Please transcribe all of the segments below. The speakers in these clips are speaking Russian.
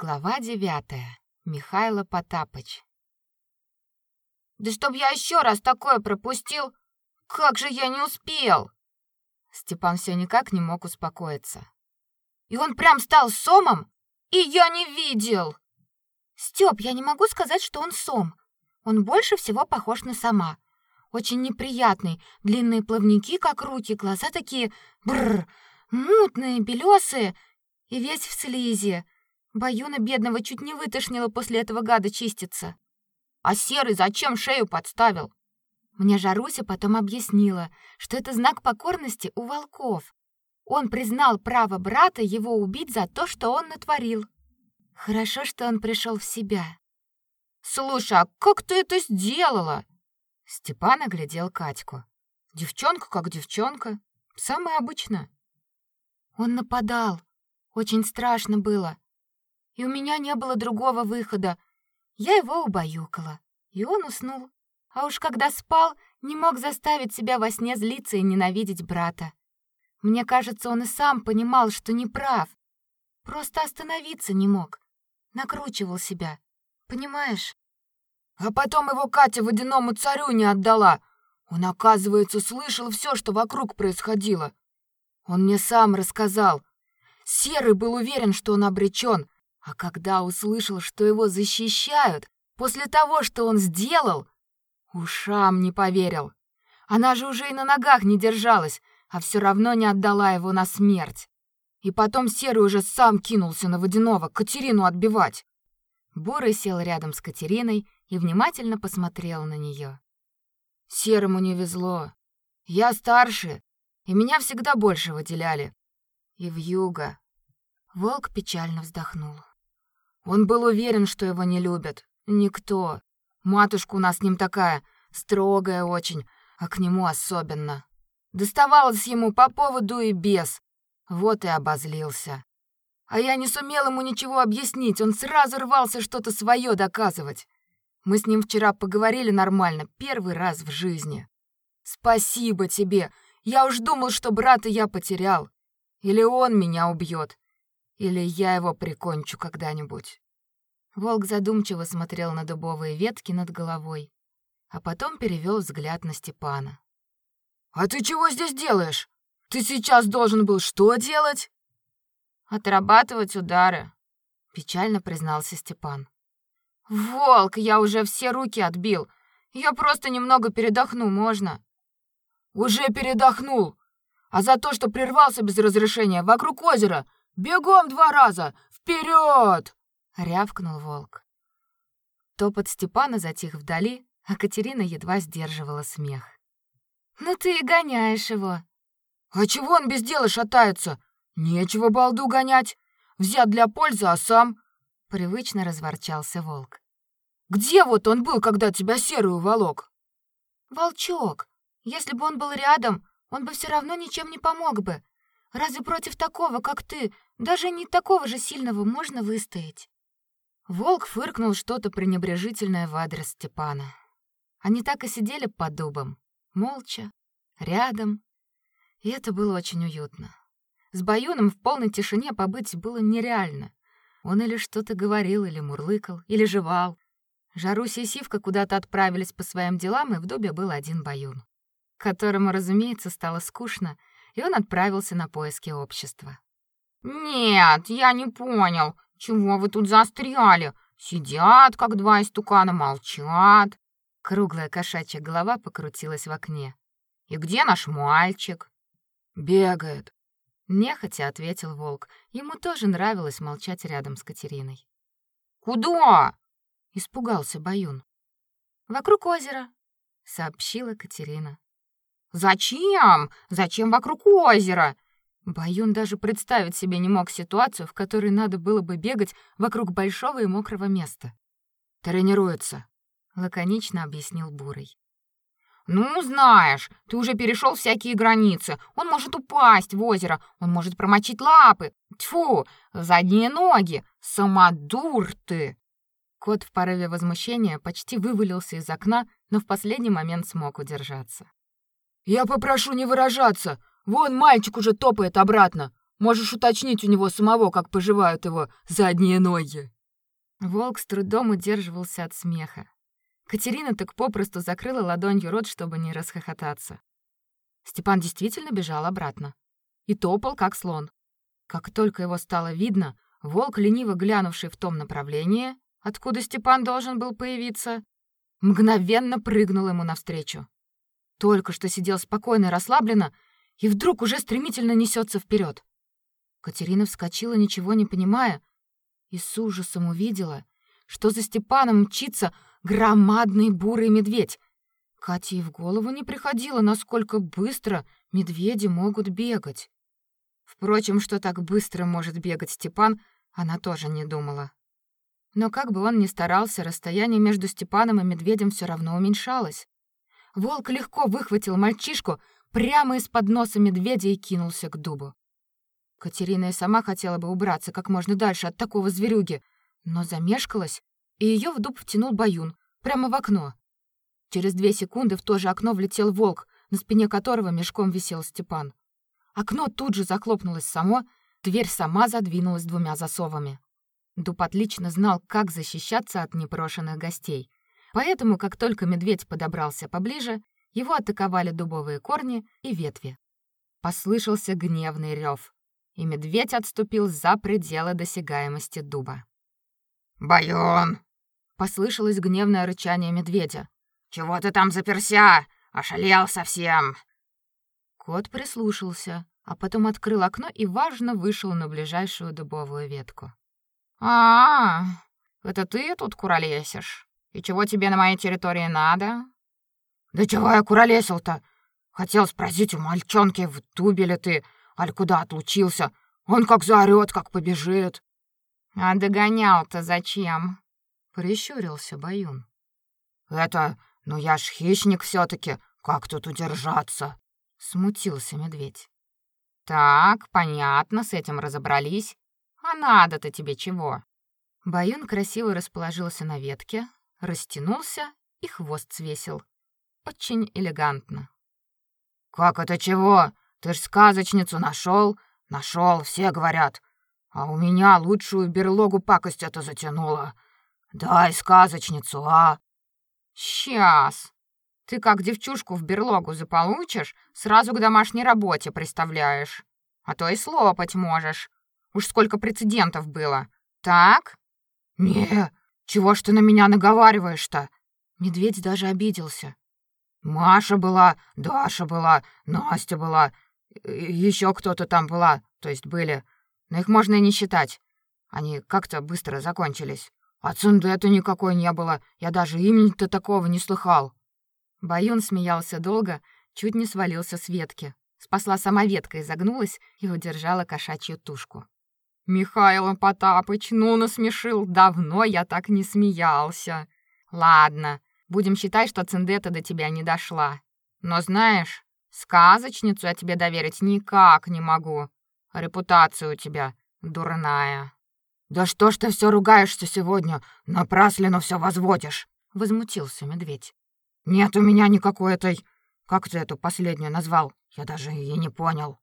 Глава девятая. Михайло Потапыч. Да чтоб я еще раз такое пропустил, как же я не успел? Степан все никак не мог успокоиться. И он прям стал сомом, и я не видел. Степ, я не могу сказать, что он сом. Он больше всего похож на сама. Очень неприятный, длинные плавники, как руки, глаза такие бррр, мутные, белесые и весь в слизи. Баюна бедного чуть не вытошнило после этого гада чиститься. А серый зачем шею подставил? Мне Жаруся потом объяснила, что это знак покорности у волков. Он признал право брата его убить за то, что он натворил. Хорошо, что он пришел в себя. Слушай, а как ты это сделала? Степан оглядел Катьку. Девчонка как девчонка, самая обычная. Он нападал. Очень страшно было и у меня не было другого выхода. Я его убаюкала, и он уснул. А уж когда спал, не мог заставить себя во сне злиться и ненавидеть брата. Мне кажется, он и сам понимал, что не прав. Просто остановиться не мог. Накручивал себя. Понимаешь? А потом его Катя водяному царю не отдала. Он, оказывается, слышал все, что вокруг происходило. Он мне сам рассказал. Серый был уверен, что он обречен, а когда услышал, что его защищают после того, что он сделал, ушам не поверил. Она же уже и на ногах не держалась, а все равно не отдала его на смерть. И потом Серый уже сам кинулся на Водяного Катерину отбивать. Бурый сел рядом с Катериной и внимательно посмотрел на нее. Серому не везло. Я старше, и меня всегда больше выделяли. И в юго. Волк печально вздохнул. Он был уверен, что его не любят. Никто. Матушка у нас с ним такая, строгая очень, а к нему особенно. Доставалось ему по поводу и без. Вот и обозлился. А я не сумел ему ничего объяснить, он сразу рвался что-то свое доказывать. Мы с ним вчера поговорили нормально, первый раз в жизни. Спасибо тебе. Я уж думал, что брата я потерял. Или он меня убьет, или я его прикончу когда-нибудь. Волк задумчиво смотрел на дубовые ветки над головой, а потом перевел взгляд на Степана. А ты чего здесь делаешь? Ты сейчас должен был что делать? Отрабатывать удары, печально признался Степан. Волк, я уже все руки отбил. Я просто немного передохну, можно? Уже передохнул. А за то, что прервался без разрешения вокруг озера, Бегом два раза! Вперед! рявкнул волк. Топот Степана затих вдали, а Катерина едва сдерживала смех. Ну ты и гоняешь его. А чего он без дела шатается? Нечего балду гонять. Взят для пользы, а сам привычно разворчался волк. Где вот он был, когда тебя серую волок? Волчок. Если бы он был рядом, он бы все равно ничем не помог бы. Разве против такого, как ты, даже не такого же сильного можно выстоять? Волк фыркнул что-то пренебрежительное в адрес Степана. Они так и сидели под дубом, молча, рядом, и это было очень уютно. С Баюном в полной тишине побыть было нереально. Он или что-то говорил, или мурлыкал, или жевал. Жаруся и Сивка куда-то отправились по своим делам, и в дубе был один Баюн, которому, разумеется, стало скучно, и он отправился на поиски общества. «Нет, я не понял, чего вы тут застряли? Сидят, как два истукана, молчат». Круглая кошачья голова покрутилась в окне. «И где наш мальчик?» «Бегает», — нехотя ответил волк. Ему тоже нравилось молчать рядом с Катериной. «Куда?» — испугался Баюн. «Вокруг озера», — сообщила Катерина. Зачем? Зачем вокруг озера? Баюн даже представить себе не мог ситуацию, в которой надо было бы бегать вокруг большого и мокрого места. Тренируется, лаконично объяснил Бурый. Ну, знаешь, ты уже перешел всякие границы. Он может упасть в озеро, он может промочить лапы. Тьфу, задние ноги. Самодур ты. Кот в порыве возмущения почти вывалился из окна, но в последний момент смог удержаться. Я попрошу не выражаться. Вон мальчик уже топает обратно. Можешь уточнить у него самого, как поживают его задние ноги. Волк с трудом удерживался от смеха. Катерина так попросту закрыла ладонью рот, чтобы не расхохотаться. Степан действительно бежал обратно и топал как слон. Как только его стало видно, волк, лениво глянувший в том направлении, откуда Степан должен был появиться, мгновенно прыгнул ему навстречу. Только что сидел спокойно и расслабленно, и вдруг уже стремительно несется вперед. Катерина вскочила, ничего не понимая, и с ужасом увидела, что за Степаном мчится громадный бурый медведь. Кате и в голову не приходило, насколько быстро медведи могут бегать. Впрочем, что так быстро может бегать Степан, она тоже не думала. Но как бы он ни старался, расстояние между Степаном и медведем все равно уменьшалось. Волк легко выхватил мальчишку прямо из-под носа медведя и кинулся к дубу. Катерина и сама хотела бы убраться как можно дальше от такого зверюги, но замешкалась, и ее в дуб втянул Баюн, прямо в окно. Через две секунды в то же окно влетел волк, на спине которого мешком висел Степан. Окно тут же захлопнулось само, дверь сама задвинулась двумя засовами. Дуб отлично знал, как защищаться от непрошенных гостей. Поэтому, как только медведь подобрался поближе, его атаковали дубовые корни и ветви. Послышался гневный рев и медведь отступил за пределы досягаемости дуба. «Байон!» — послышалось гневное рычание медведя. «Чего ты там заперся? Ошалел совсем!» Кот прислушался, а потом открыл окно и важно вышел на ближайшую дубовую ветку. «А, -а это ты тут куролесишь? И чего тебе на моей территории надо?» «Да чего я куролесил-то? Хотел спросить у мальчонки, в дубе ли ты, Аль куда отлучился? Он как заорёт, как побежит. А догонял-то зачем? Прищурился Баюн. Это, ну я ж хищник все таки как тут удержаться? Смутился медведь. Так, понятно, с этим разобрались. А надо-то тебе чего? Баюн красиво расположился на ветке, растянулся и хвост свесил. Очень элегантно. Как это чего? Ты ж сказочницу нашел, нашел, все говорят. А у меня лучшую берлогу пакость это затянула. Дай сказочницу, а? Сейчас. Ты как девчушку в берлогу заполучишь, сразу к домашней работе представляешь. А то и слопать можешь. Уж сколько прецедентов было. Так? Не, чего ж ты на меня наговариваешь-то? Медведь даже обиделся. Маша была, Даша была, Настя была, еще кто-то там была, то есть были, но их можно и не считать. Они как-то быстро закончились. А Цундету никакой не было, я даже имени-то такого не слыхал. Баюн смеялся долго, чуть не свалился с ветки. Спасла сама ветка, изогнулась и удержала кошачью тушку. «Михаил Потапыч, ну насмешил, давно я так не смеялся. Ладно, будем считать, что Циндета до тебя не дошла. Но знаешь, Сказочницу я тебе доверить никак не могу. Репутация у тебя дурная. Да что ж ты все ругаешься сегодня? Напрасленно все возводишь, возмутился медведь. Нет у меня никакой этой, как ты эту последнюю назвал? Я даже и не понял.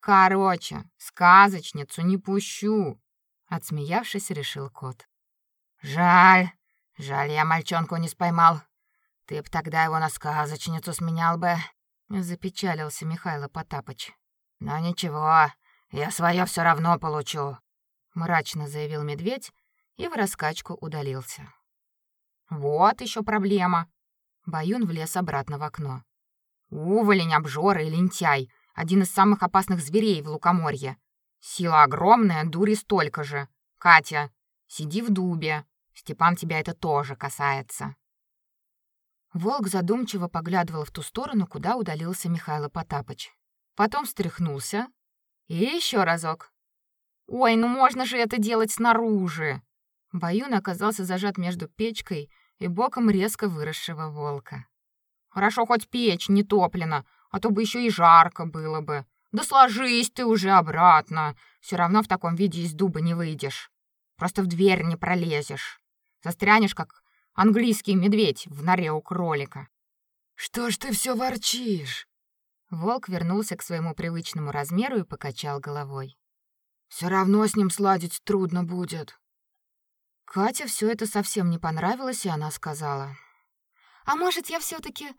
Короче, сказочницу не пущу, отсмеявшись, решил кот. Жаль, жаль, я мальчонку не споймал. Ты б тогда его на сказочницу сменял бы запечалился Михаил Потапыч. Но ничего, я свое все равно получу, мрачно заявил медведь и в раскачку удалился. Вот еще проблема. Баюн влез обратно в окно. Уволень, обжора и лентяй один из самых опасных зверей в лукоморье. Сила огромная, дури столько же. Катя, сиди в дубе. Степан тебя это тоже касается. Волк задумчиво поглядывал в ту сторону, куда удалился Михаил Потапыч. Потом встряхнулся и еще разок. Ой, ну можно же это делать снаружи. Баюн оказался зажат между печкой и боком резко выросшего волка. Хорошо хоть печь не топлена, а то бы еще и жарко было бы. Да сложись ты уже обратно. Все равно в таком виде из дуба не выйдешь. Просто в дверь не пролезешь. Застрянешь как Английский медведь в норе у кролика. Что ж ты все ворчишь? Волк вернулся к своему привычному размеру и покачал головой. Все равно с ним сладить трудно будет. Кате все это совсем не понравилось, и она сказала: "А может, я все таки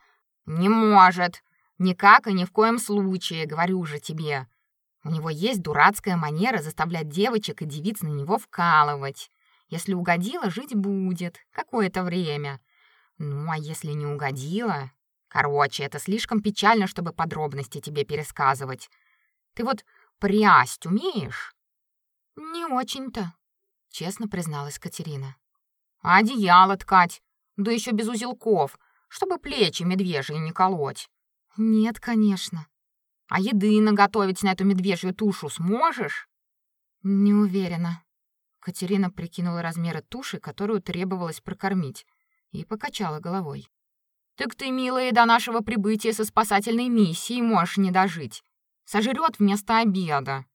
"Не может. Никак и ни в коем случае, говорю же тебе. У него есть дурацкая манера заставлять девочек и девиц на него вкалывать. Если угодила, жить будет какое-то время. Ну, а если не угодила, короче, это слишком печально, чтобы подробности тебе пересказывать. Ты вот прясть умеешь? Не очень-то, честно призналась Катерина. А одеяло ткать, да еще без узелков, чтобы плечи медвежьи не колоть. Нет, конечно. А еды наготовить на эту медвежью тушу сможешь? Не уверена. Катерина прикинула размеры туши, которую требовалось прокормить, и покачала головой. Так ты, милая, до нашего прибытия со спасательной миссией можешь не дожить. Сожрет вместо обеда,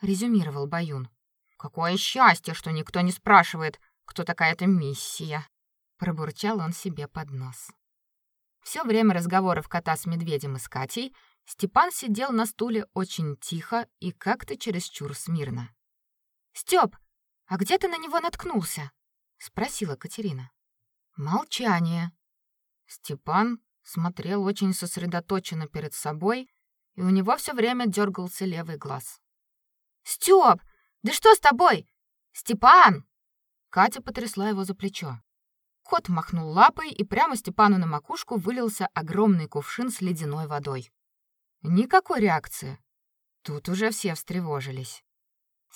резюмировал Баюн. Какое счастье, что никто не спрашивает, кто такая эта миссия, пробурчал он себе под нос. Все время разговоров кота с медведем и с Катей Степан сидел на стуле очень тихо и как-то чересчур смирно. «Стёп, а где ты на него наткнулся?» — спросила Катерина. Молчание. Степан смотрел очень сосредоточенно перед собой, и у него все время дергался левый глаз. «Стёп, да что с тобой? Степан!» Катя потрясла его за плечо. Кот махнул лапой, и прямо Степану на макушку вылился огромный кувшин с ледяной водой. Никакой реакции. Тут уже все встревожились.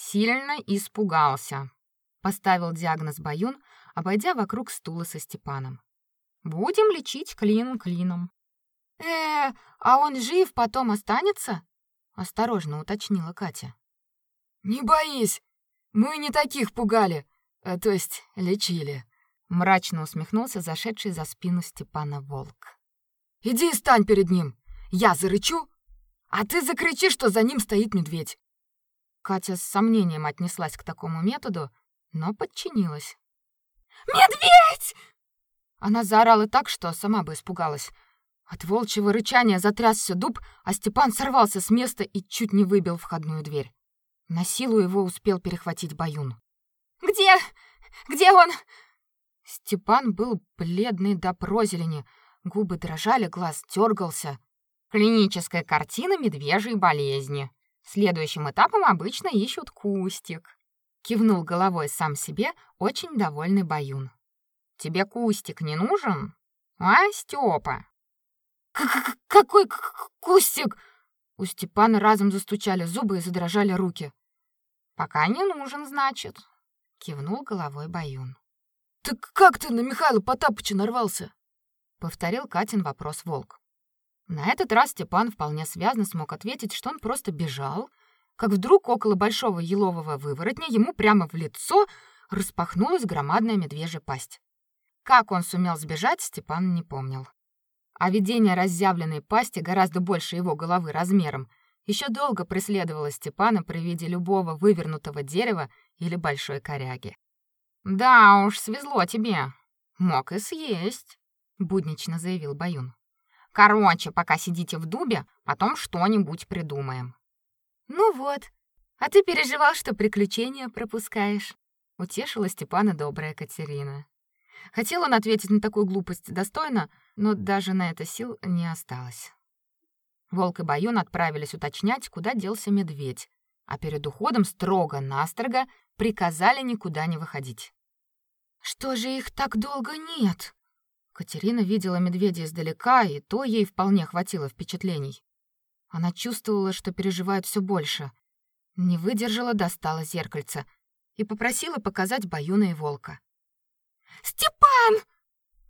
Сильно испугался. Поставил диагноз Баюн, обойдя вокруг стула со Степаном. Будем лечить клин клином. Э, а он жив потом останется? осторожно уточнила Катя. Не боись. Мы не таких пугали, а, то есть лечили мрачно усмехнулся зашедший за спину Степана волк. Иди и стань перед ним. Я зарычу, а ты закричи, что за ним стоит медведь. Катя с сомнением отнеслась к такому методу, но подчинилась. Медведь! Она заорала так, что сама бы испугалась. От волчьего рычания затрясся дуб, а Степан сорвался с места и чуть не выбил входную дверь. На силу его успел перехватить Баюн. Где? Где он? Степан был бледный до прозелени, губы дрожали, глаз дергался. Клиническая картина медвежьей болезни. Следующим этапом обычно ищут кустик. Кивнул головой сам себе, очень довольный Баюн. Тебе кустик не нужен? А, Степа? Какой кустик? У Степана разом застучали зубы и задрожали руки. Пока не нужен, значит, кивнул головой Баюн. Так как ты на Михаила Потапыча нарвался? повторил Катин вопрос Волк. На этот раз Степан вполне связно смог ответить, что он просто бежал, как вдруг около большого елового выворотня ему прямо в лицо распахнулась громадная медвежья пасть. Как он сумел сбежать, Степан не помнил. А видение разъявленной пасти, гораздо больше его головы размером, еще долго преследовало Степана при виде любого вывернутого дерева или большой коряги. Да уж, свезло тебе. Мог и съесть, буднично заявил Баюн. Короче, пока сидите в дубе, потом что-нибудь придумаем. Ну вот. А ты переживал, что приключения пропускаешь, утешила Степана добрая Катерина. Хотел он ответить на такую глупость достойно, но даже на это сил не осталось. Волк и Баюн отправились уточнять, куда делся медведь, а перед уходом строго-настрого приказали никуда не выходить. Что же их так долго нет? Катерина видела медведя издалека, и то ей вполне хватило впечатлений. Она чувствовала, что переживает все больше. Не выдержала, достала зеркальце и попросила показать Баюна и волка. «Степан!»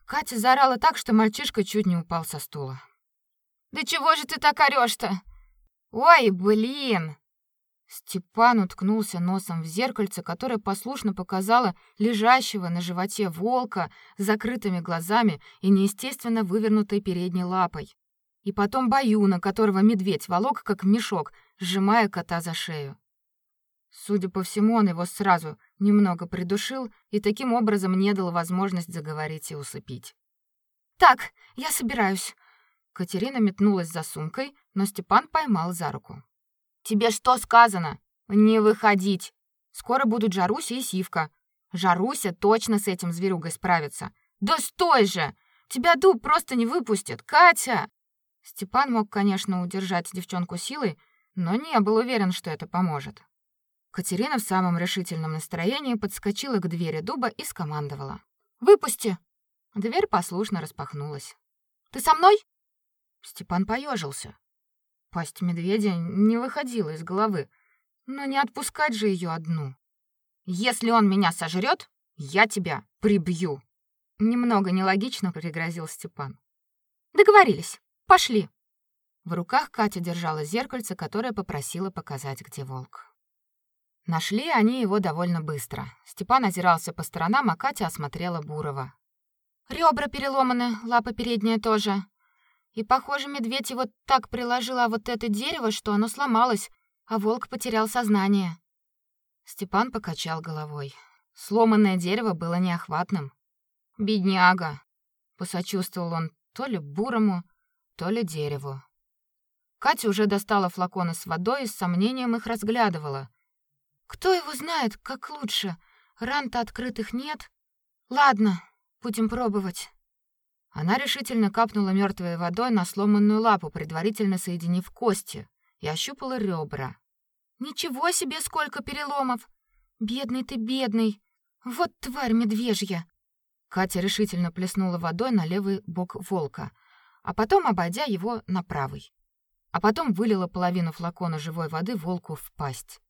Катя заорала так, что мальчишка чуть не упал со стула. «Да чего же ты так орёшь-то?» «Ой, блин!» Степан уткнулся носом в зеркальце, которое послушно показало лежащего на животе волка с закрытыми глазами и неестественно вывернутой передней лапой. И потом Баюна, которого медведь волок как мешок, сжимая кота за шею. Судя по всему, он его сразу немного придушил и таким образом не дал возможность заговорить и усыпить. «Так, я собираюсь». Катерина метнулась за сумкой, но Степан поймал за руку. Тебе что сказано? Не выходить. Скоро будут Жаруся и Сивка. Жаруся точно с этим зверюгой справится. Да стой же! Тебя дуб просто не выпустит, Катя. Степан мог, конечно, удержать девчонку силой, но не был уверен, что это поможет. Катерина в самом решительном настроении подскочила к двери дуба и скомандовала: "Выпусти!" Дверь послушно распахнулась. "Ты со мной?" Степан поежился. Пасть медведя не выходила из головы, но не отпускать же ее одну. Если он меня сожрет, я тебя прибью. Немного нелогично пригрозил Степан. Договорились. Пошли. В руках Катя держала зеркальце, которое попросила показать, где волк. Нашли они его довольно быстро. Степан озирался по сторонам, а Катя осмотрела Бурова. Ребра переломаны, лапа передняя тоже. И, похоже, медведь его так приложил о вот это дерево, что оно сломалось, а волк потерял сознание. Степан покачал головой. Сломанное дерево было неохватным. Бедняга, посочувствовал он то ли бурому, то ли дереву. Катя уже достала флаконы с водой и с сомнением их разглядывала. Кто его знает, как лучше? Ран-то открытых нет. Ладно, будем пробовать. Она решительно капнула мертвой водой на сломанную лапу, предварительно соединив кости, и ощупала ребра. Ничего себе, сколько переломов! Бедный ты, бедный! Вот тварь медвежья! Катя решительно плеснула водой на левый бок волка, а потом, обойдя его, на правый. А потом вылила половину флакона живой воды волку в пасть.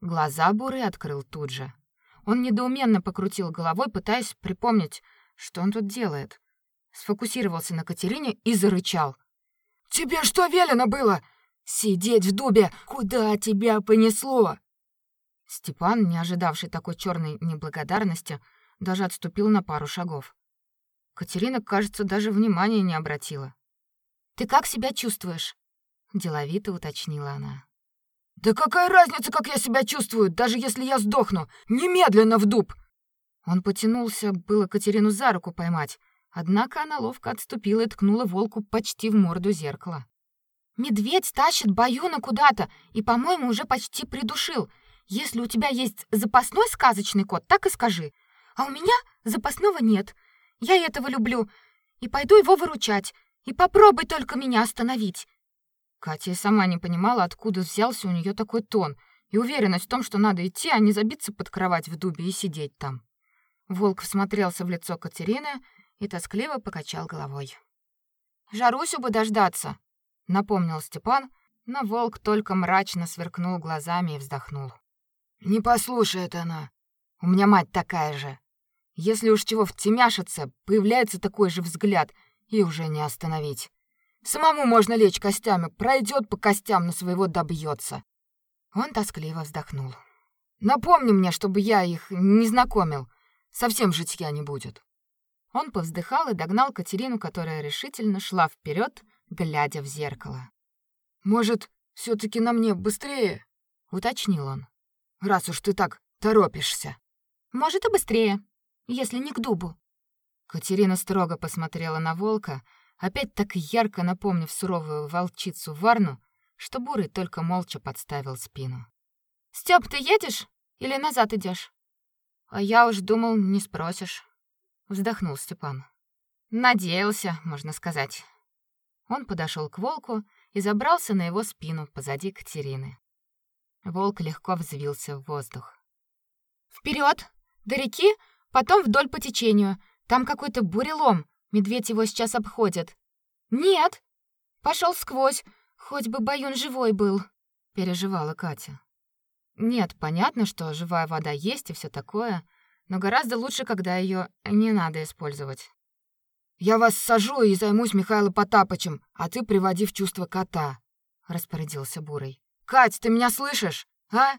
Глаза Буры открыл тут же. Он недоуменно покрутил головой, пытаясь припомнить, что он тут делает. Сфокусировался на Катерине и зарычал. «Тебе что велено было? Сидеть в дубе, куда тебя понесло? Степан, не ожидавший такой черной неблагодарности, даже отступил на пару шагов. Катерина, кажется, даже внимания не обратила. Ты как себя чувствуешь? деловито уточнила она. Да какая разница, как я себя чувствую, даже если я сдохну? Немедленно в дуб. Он потянулся было Катерину за руку поймать, однако она ловко отступила и ткнула волку почти в морду зеркала. Медведь тащит Баюна куда-то и, по-моему, уже почти придушил. Если у тебя есть запасной сказочный кот, так и скажи. А у меня запасного нет. Я этого люблю и пойду его выручать. И попробуй только меня остановить. Катя сама не понимала, откуда взялся у нее такой тон и уверенность в том, что надо идти, а не забиться под кровать в дубе и сидеть там. Волк всмотрелся в лицо Катерины и тоскливо покачал головой. Жарусю бы дождаться, напомнил Степан, но волк только мрачно сверкнул глазами и вздохнул. Не послушает она. У меня мать такая же. Если уж чего втемяшится, появляется такой же взгляд, и уже не остановить. Самому можно лечь костями, пройдет по костям, на своего добьется. Он тоскливо вздохнул. Напомни мне, чтобы я их не знакомил. Совсем житья не будет. Он повздыхал и догнал Катерину, которая решительно шла вперед, глядя в зеркало. Может, все таки на мне быстрее, уточнил он. Раз уж ты так торопишься. Может, и быстрее, если не к дубу. Катерина строго посмотрела на волка, опять так ярко напомнив суровую волчицу Варну, что Бурый только молча подставил спину. «Стёп, ты едешь или назад идешь? «А я уж думал, не спросишь», — вздохнул Степан. «Надеялся, можно сказать». Он подошел к волку и забрался на его спину позади Катерины. Волк легко взвился в воздух. Вперед, До реки, потом вдоль по течению. Там какой-то бурелом. Медведь его сейчас обходит. Нет. пошел сквозь. Хоть бы Баюн живой был, переживала Катя. Нет, понятно, что живая вода есть и все такое, но гораздо лучше, когда ее не надо использовать. Я вас сажу и займусь Михаилом Потапычем, а ты приводи в чувство кота, распорядился Бурый. Кать, ты меня слышишь? А?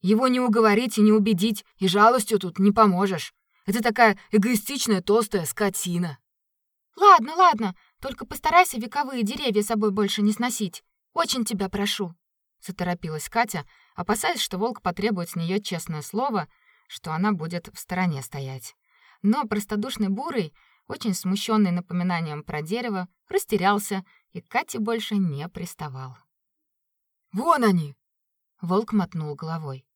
Его не уговорить и не убедить, и жалостью тут не поможешь. Это такая эгоистичная толстая скотина. Ладно, ладно, только постарайся вековые деревья собой больше не сносить. Очень тебя прошу, заторопилась Катя, опасаясь, что волк потребует с нее честное слово, что она будет в стороне стоять. Но простодушный бурый очень смущенный напоминанием про дерево, растерялся и Кате больше не приставал. «Вон они!» Волк мотнул головой.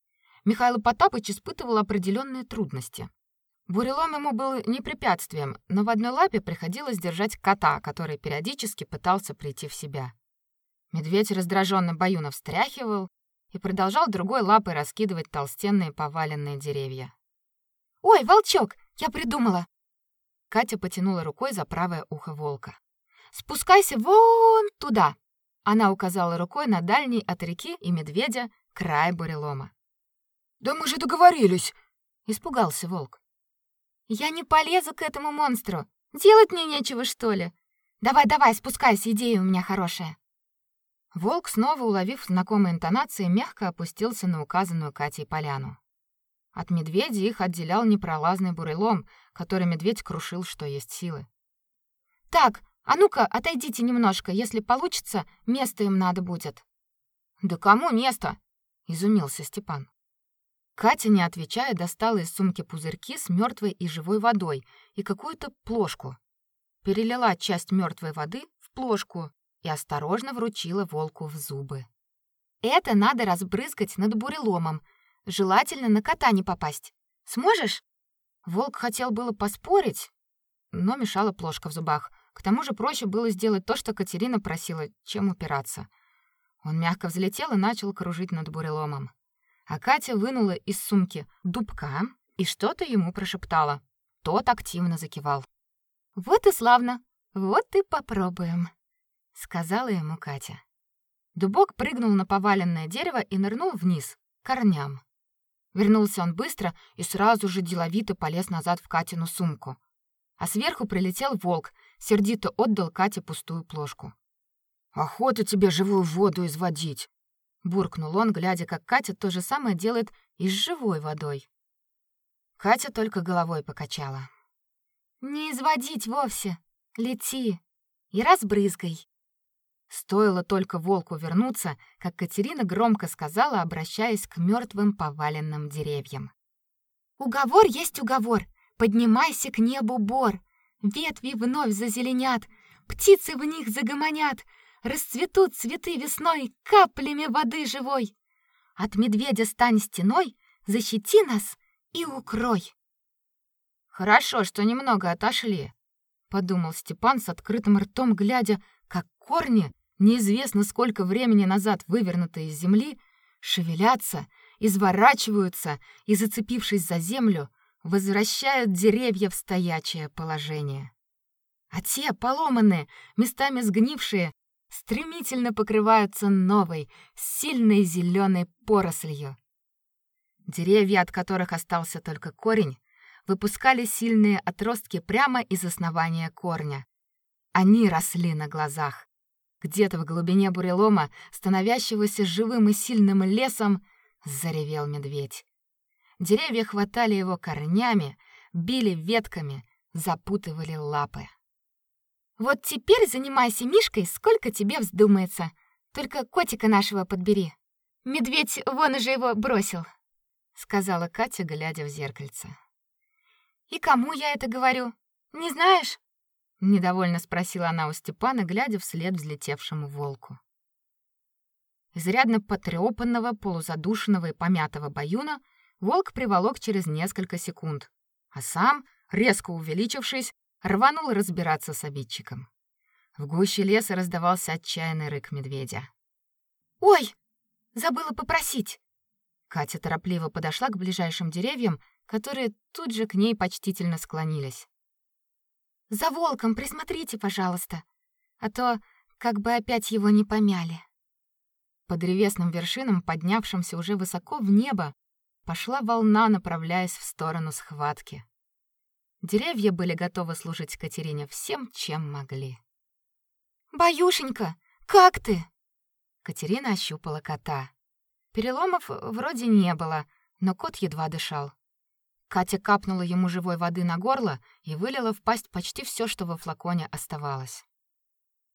Михаил Потапыч испытывал определенные трудности. Бурелом ему был не препятствием, но в одной лапе приходилось держать кота, который периодически пытался прийти в себя. Медведь раздраженно баюна встряхивал и продолжал другой лапой раскидывать толстенные поваленные деревья. «Ой, волчок, я придумала!» Катя потянула рукой за правое ухо волка. «Спускайся вон туда!» Она указала рукой на дальний от реки и медведя край бурелома. «Да мы же договорились!» — испугался волк. «Я не полезу к этому монстру. Делать мне нечего, что ли? Давай-давай, спускайся, идея у меня хорошая». Волк, снова уловив знакомые интонации, мягко опустился на указанную Катей поляну. От медведя их отделял непролазный бурелом, который медведь крушил, что есть силы. «Так, а ну-ка, отойдите немножко, если получится, место им надо будет». «Да кому место?» — изумился Степан. Катя, не отвечая, достала из сумки пузырьки с мертвой и живой водой и какую-то плошку. Перелила часть мертвой воды в плошку и осторожно вручила волку в зубы. «Это надо разбрызгать над буреломом. Желательно на кота не попасть. Сможешь?» Волк хотел было поспорить, но мешала плошка в зубах. К тому же проще было сделать то, что Катерина просила, чем упираться. Он мягко взлетел и начал кружить над буреломом. А Катя вынула из сумки дубка и что-то ему прошептала. Тот активно закивал. «Вот и славно! Вот и попробуем!» — сказала ему Катя. Дубок прыгнул на поваленное дерево и нырнул вниз, к корням. Вернулся он быстро и сразу же деловито полез назад в Катину сумку. А сверху прилетел волк, сердито отдал Кате пустую плошку. «Охота тебе живую воду изводить!» буркнул он, глядя, как Катя то же самое делает и с живой водой. Катя только головой покачала. Не изводить вовсе. Лети и разбрызгай. Стоило только волку вернуться, как Катерина громко сказала, обращаясь к мертвым поваленным деревьям. Уговор есть уговор. Поднимайся к небу, бор. Ветви вновь зазеленят, птицы в них загомонят, расцветут цветы весной каплями воды живой. От медведя стань стеной, защити нас и укрой. Хорошо, что немного отошли, подумал Степан с открытым ртом, глядя, как корни, неизвестно сколько времени назад вывернутые из земли, шевелятся, изворачиваются и, зацепившись за землю, возвращают деревья в стоячее положение. А те, поломанные, местами сгнившие, стремительно покрываются новой, сильной зеленой порослью. Деревья, от которых остался только корень, выпускали сильные отростки прямо из основания корня. Они росли на глазах. Где-то в глубине бурелома, становящегося живым и сильным лесом, заревел медведь. Деревья хватали его корнями, били ветками, запутывали лапы. Вот теперь занимайся Мишкой, сколько тебе вздумается. Только котика нашего подбери. Медведь вон уже его бросил, сказала Катя, глядя в зеркальце. И кому я это говорю? Не знаешь? Недовольно спросила она у Степана, глядя вслед взлетевшему волку. Изрядно потрепанного, полузадушенного и помятого баюна волк приволок через несколько секунд, а сам, резко увеличившись, рванул разбираться с обидчиком. В гуще леса раздавался отчаянный рык медведя. «Ой, забыла попросить!» Катя торопливо подошла к ближайшим деревьям, которые тут же к ней почтительно склонились. «За волком присмотрите, пожалуйста, а то как бы опять его не помяли». По древесным вершинам, поднявшимся уже высоко в небо, пошла волна, направляясь в сторону схватки. Деревья были готовы служить Катерине всем, чем могли. «Баюшенька, как ты?» Катерина ощупала кота. Переломов вроде не было, но кот едва дышал. Катя капнула ему живой воды на горло и вылила в пасть почти все, что во флаконе оставалось.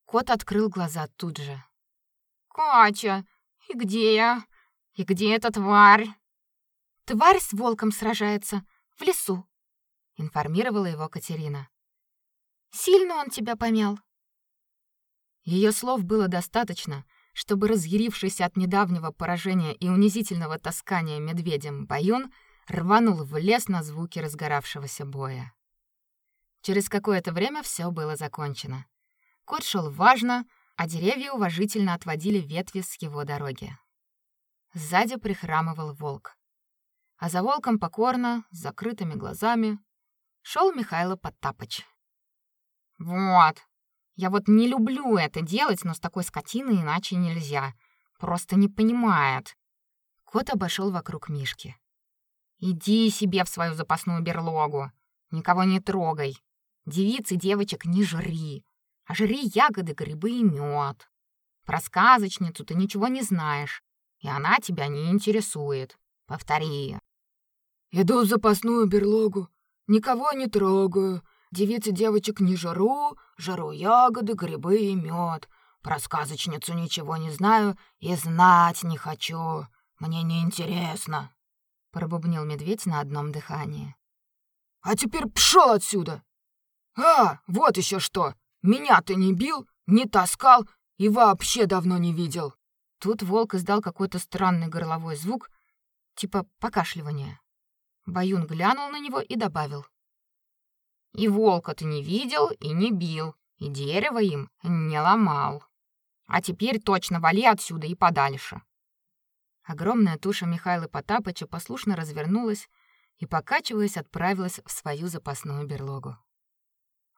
Кот открыл глаза тут же. «Катя, и где я? И где эта тварь?» «Тварь с волком сражается. В лесу информировала его Катерина. Сильно он тебя помял. Ее слов было достаточно, чтобы разъярившийся от недавнего поражения и унизительного таскания медведем Баюн рванул в лес на звуки разгоравшегося боя. Через какое-то время все было закончено. Кот шел важно, а деревья уважительно отводили ветви с его дороги. Сзади прихрамывал волк. А за волком покорно, с закрытыми глазами, шел Михайло Потапыч. «Вот, я вот не люблю это делать, но с такой скотиной иначе нельзя. Просто не понимает». Кот обошел вокруг Мишки. «Иди себе в свою запасную берлогу. Никого не трогай. Девиц и девочек не жри, а жри ягоды, грибы и мед. Про сказочницу ты ничего не знаешь, и она тебя не интересует. Повтори. Иду в запасную берлогу, никого не трогаю, девиц и девочек не жару, жару ягоды, грибы и мед. Про сказочницу ничего не знаю и знать не хочу. Мне не интересно, пробубнил медведь на одном дыхании. А теперь пшел отсюда. «А, вот еще что! Меня ты не бил, не таскал и вообще давно не видел!» Тут волк издал какой-то странный горловой звук, типа покашливания. Баюн глянул на него и добавил. «И волка ты не видел и не бил, и дерево им не ломал. А теперь точно вали отсюда и подальше». Огромная туша Михаила Потапыча послушно развернулась и, покачиваясь, отправилась в свою запасную берлогу.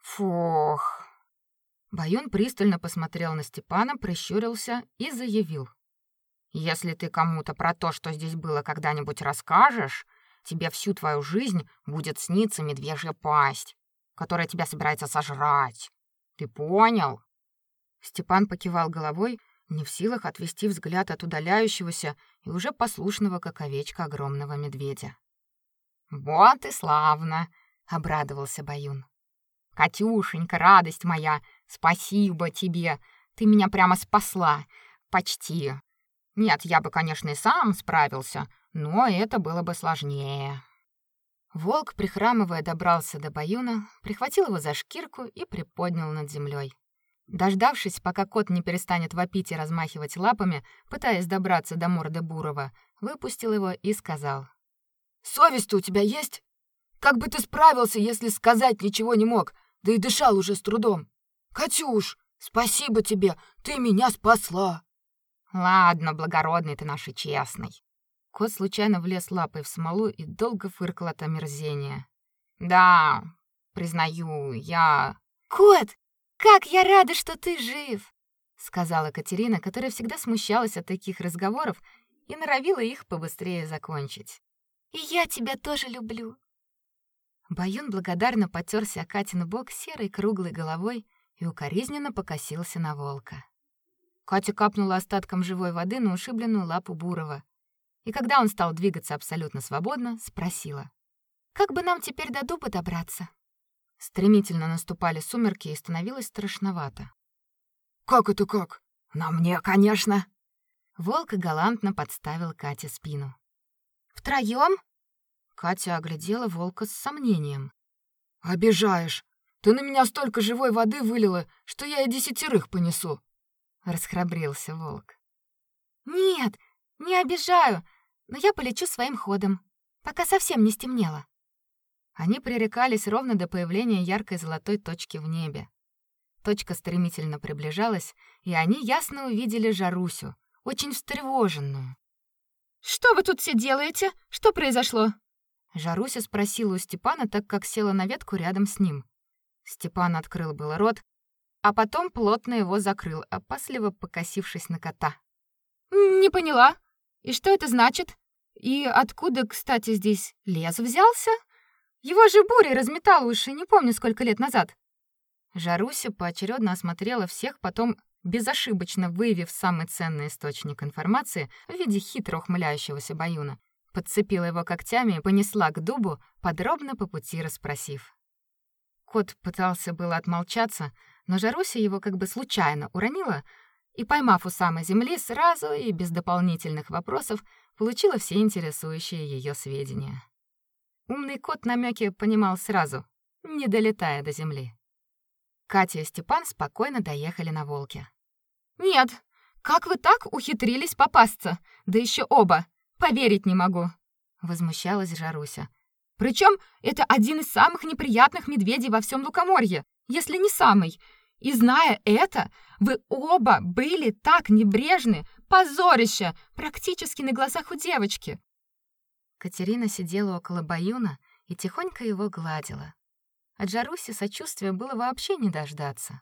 Фух. Баюн пристально посмотрел на Степана, прищурился и заявил: "Если ты кому-то про то, что здесь было, когда-нибудь расскажешь, тебе всю твою жизнь будет сниться медвежья пасть, которая тебя собирается сожрать. Ты понял?" Степан покивал головой, не в силах отвести взгляд от удаляющегося и уже послушного, как овечка, огромного медведя. "Вот и славно", обрадовался Баюн. Катюшенька, радость моя, спасибо тебе. Ты меня прямо спасла. Почти. Нет, я бы, конечно, и сам справился, но это было бы сложнее. Волк, прихрамывая, добрался до Баюна, прихватил его за шкирку и приподнял над землей. Дождавшись, пока кот не перестанет вопить и размахивать лапами, пытаясь добраться до морды Бурова, выпустил его и сказал: "Совесть у тебя есть? Как бы ты справился, если сказать ничего не мог? да и дышал уже с трудом. Катюш, спасибо тебе, ты меня спасла. Ладно, благородный ты наш и честный. Кот случайно влез лапой в смолу и долго фыркал от омерзения. Да, признаю, я Кот, как я рада, что ты жив, сказала Катерина, которая всегда смущалась от таких разговоров и норовила их побыстрее закончить. И я тебя тоже люблю. Баюн благодарно потерся о Катин бок серой круглой головой и укоризненно покосился на волка. Катя капнула остатком живой воды на ушибленную лапу Бурова. И когда он стал двигаться абсолютно свободно, спросила: "Как бы нам теперь до дуба добраться?" Стремительно наступали сумерки, и становилось страшновато. "Как это как? На мне, конечно." Волк галантно подставил Кате спину. "Втроём?" Катя оглядела волка с сомнением. «Обижаешь. Ты на меня столько живой воды вылила, что я и десятерых понесу», — расхрабрился волк. «Нет, не обижаю, но я полечу своим ходом, пока совсем не стемнело». Они пререкались ровно до появления яркой золотой точки в небе. Точка стремительно приближалась, и они ясно увидели Жарусю, очень встревоженную. «Что вы тут все делаете? Что произошло?» Жаруся спросила у Степана, так как села на ветку рядом с ним. Степан открыл было рот, а потом плотно его закрыл, опасливо покосившись на кота. «Не поняла. И что это значит? И откуда, кстати, здесь лес взялся? Его же бурей разметал уши, не помню, сколько лет назад». Жаруся поочередно осмотрела всех, потом, безошибочно выявив самый ценный источник информации в виде хитро ухмыляющегося Баюна, подцепила его когтями и понесла к дубу, подробно по пути расспросив. Кот пытался было отмолчаться, но Жаруся его как бы случайно уронила и, поймав у самой земли, сразу и без дополнительных вопросов получила все интересующие ее сведения. Умный кот намеки понимал сразу, не долетая до земли. Катя и Степан спокойно доехали на волке. «Нет, Как вы так ухитрились попасться? Да еще оба. Поверить не могу, возмущалась Жаруся. Причем это один из самых неприятных медведей во всем Лукоморье, если не самый. И зная это, вы оба были так небрежны, позорище, практически на глазах у девочки. Катерина сидела около Баюна и тихонько его гладила. От Жаруси сочувствия было вообще не дождаться.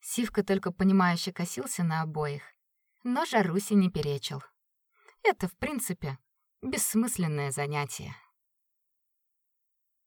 Сивка только понимающе косился на обоих, но Жаруси не перечил. Это, в принципе, бессмысленное занятие.